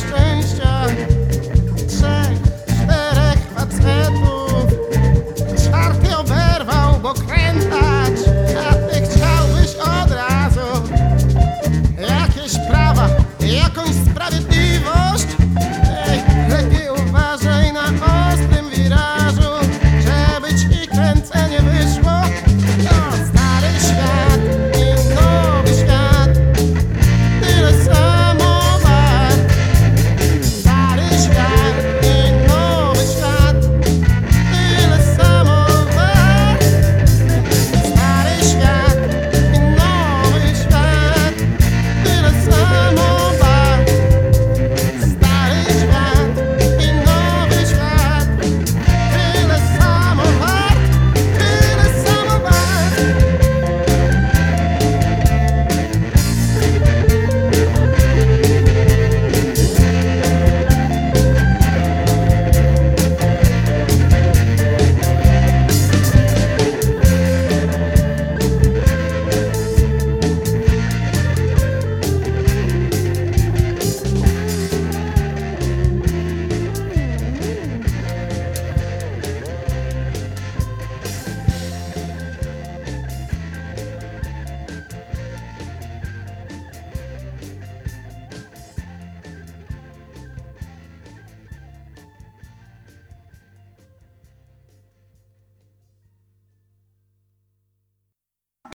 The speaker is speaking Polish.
szczęścia. Trzech, czterech facetów. Czwarty oberwał, bo krętać A ty chciałbyś od razu. Jakieś prawa, jakąś sprawiedliwość? Ej, lepiej uważaj na ostrym wirażu Żeby ci kręcenie wyszło